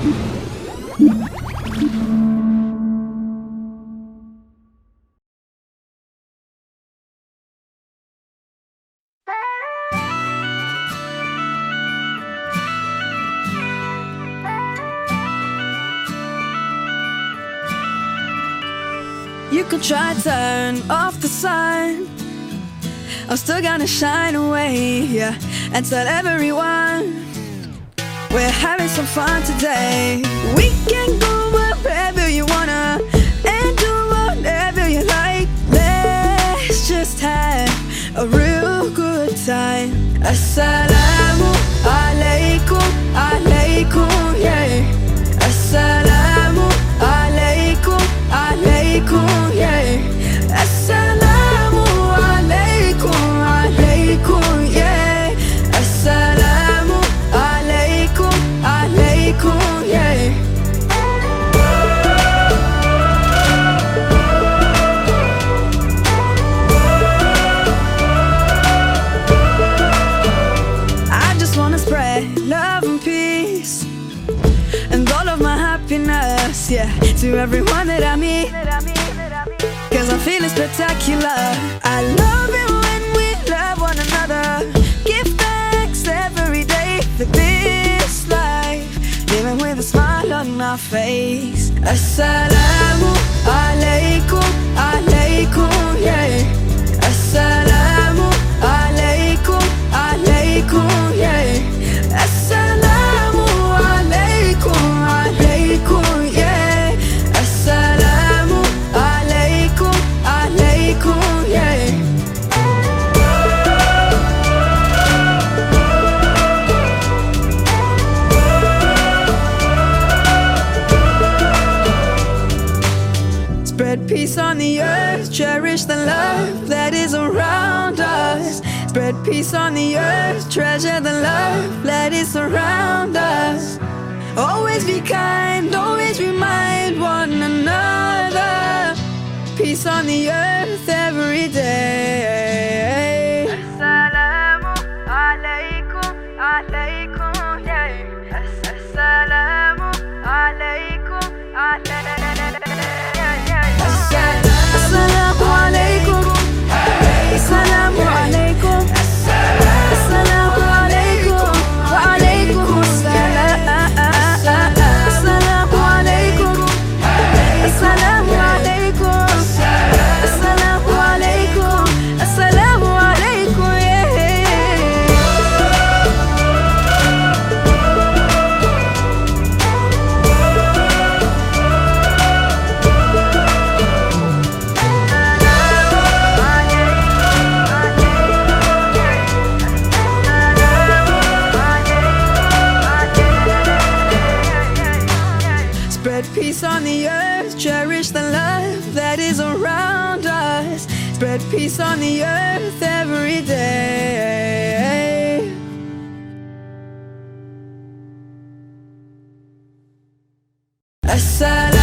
You could try turn off the sun. I'm still gonna shine away, yeah, and tell everyone we're having some fun today. We can go wherever you wanna and do whatever you like. Let's just have a real good time. Assalamu alaikum, alaikum, my happiness, yeah, to everyone that I meet. Cause I'm feeling spectacular. I love it when we love one another. Give thanks every day for this life, living with a smile on our face. Assalamu alaikum, alaikum, yeah. Assalamu the earth, cherish the love that is around us. Spread peace on the earth, treasure the love that is around us. Always be kind, always remind one another. Peace on the earth cherish the love that is around us. Spread peace on the earth every day. Assalamu